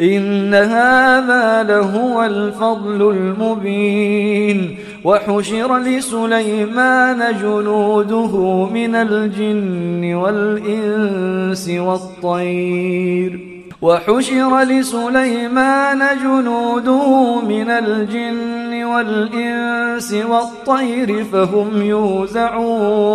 إن هذا لهو الفضل المبين. وحشر لسليمان جنوده من الجن والإنس والطير. وحشر لسليمان جنوده من الجن والإنس والطير فهم يوزعون.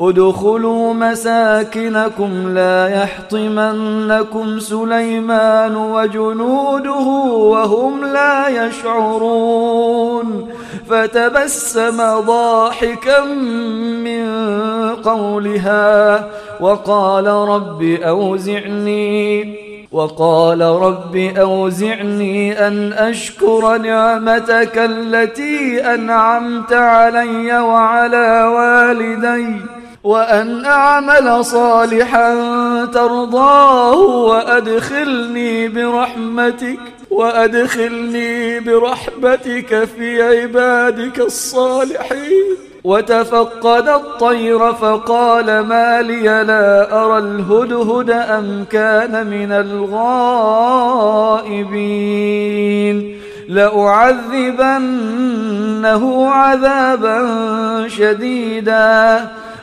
ادخلوا مساكنكم لا يحطمنكم سليمان وجنوده وهم لا يشعرون فتبسم ضاحكا من قولها وقال رب أوزعني وقال رب أوزعني أن أشكر نعمتك التي أنعمت علي وعلى والدي وأن أعمل صالحا ترضاه وأدخلني برحمتك وأدخلني برحمتك في عبادك الصالحين. وتفقد الطير فقال ما لي لا أرى الهدهد أم كان من الغائبين. لأعذبنه عذابا شديدا.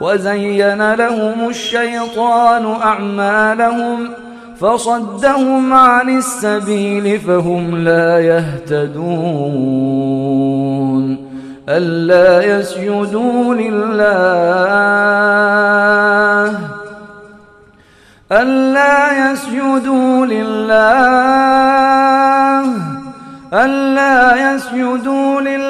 وزين لهم الشيطان أعمالهم فصدهم عن السبيل فهم لا يهتدون ألا يسجدوا لله ألا يسجدوا لله ألا يسجدوا لله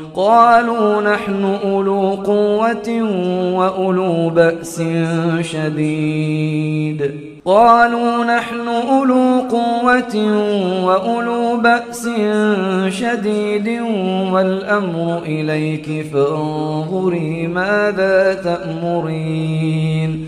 قالوا نحن أولو قوة وأولو بأس شديد. قالوا نحن أولو قوة وأولو بأس شديد والأمر إليك فانظري ماذا تأمرين.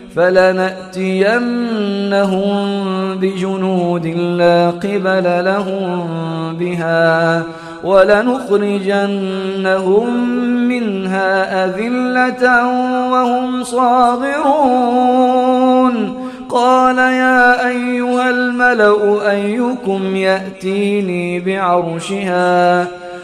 فلنأتينهم بجنود لا قبل لهم بها ولنخرجنهم منها أذلة وهم صاغرون. قال يا أيها الملأ أيكم يأتيني بعرشها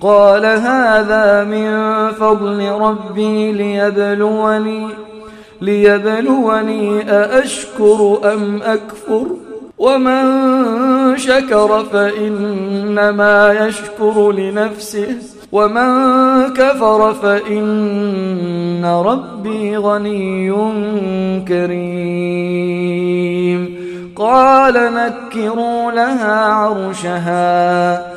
قال هذا من فضل ربي ليبلوني ليبلوني أأشكر أم أكفر؟ ومن شكر فإنما يشكر لنفسه ومن كفر فإن ربي غني كريم. قال نكروا لها عرشها